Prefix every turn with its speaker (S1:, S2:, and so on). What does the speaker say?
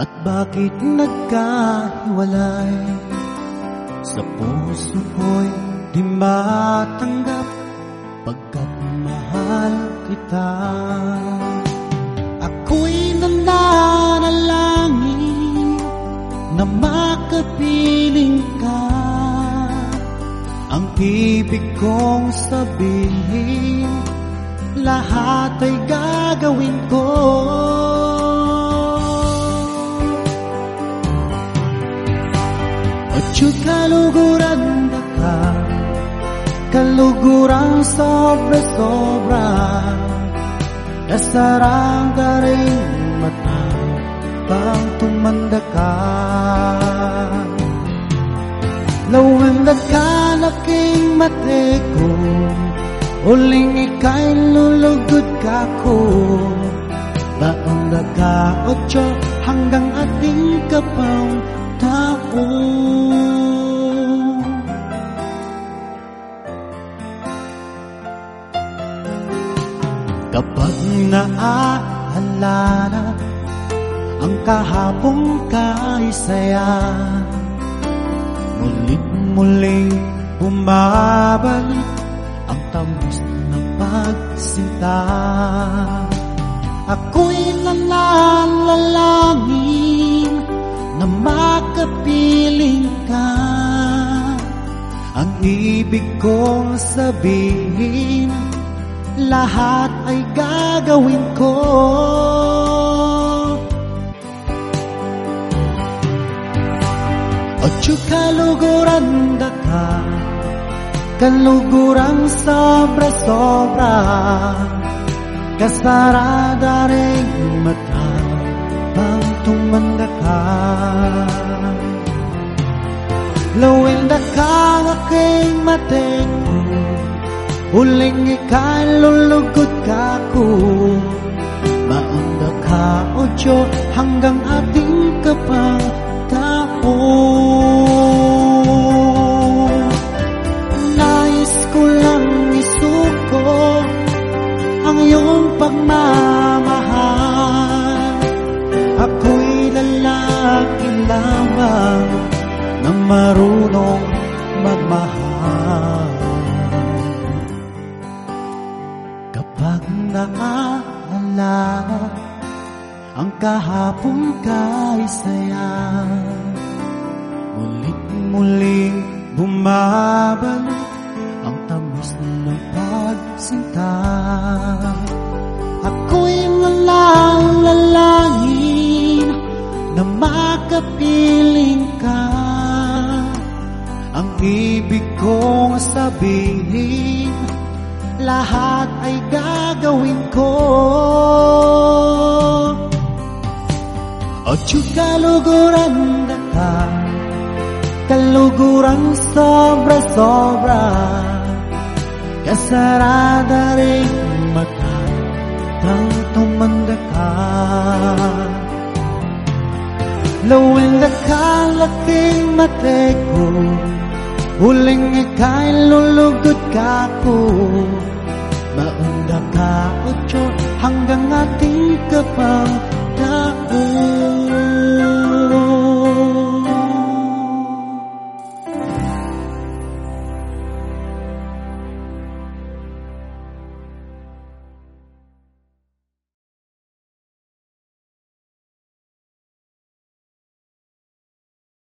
S1: At bakit nagkahiwalay? Sa puso ko'y di matanggap Pagkat mahal kita. Ako'y nananalangin Na makapiling ka. Ang ibig kong sabihin Yung kaluguran ka Kaluguran sobra-sobra Nasarang ka rin mata Pang tumanda ka. Lawanda ka laking mate ko Uling ika'y lulugod ka ko. Baong ka otso hanggang ating kapang tao Kapag naaalala ang kahapong kay saya. Mulit muling bumabalik ang tamis ng pagsinta. Ako'y nananalangin na makapiling ka. Ang ibig kong sabihin lahat ay gagawin ko. Yung kaluguran da ka Kaluguran sobra-sobra Kasarada rin mata Pang tumanda ka Lawin da ka aking mating Uling ika'y lulugod ka ko Maanda ka o Diyo hanggang ating kapang tao Nais ko lang isuko ang iyong pagmamahal. Ako'y lalaki lamang na marunong magmahal naaalala ang kahapon kay saya. Mulit muling bumabalik ang tamis ng pagsinta. Ako'y nalalangin na makapiling ka. Ang ibig kong sabihin lahat ay gagawin ko. Yung kaluguran na ka Kaluguran sobra-sobra Kasarada rin mata Nang tumanda ka. Lawin na ka laking mate ko Huling ika'y lulugod ka ko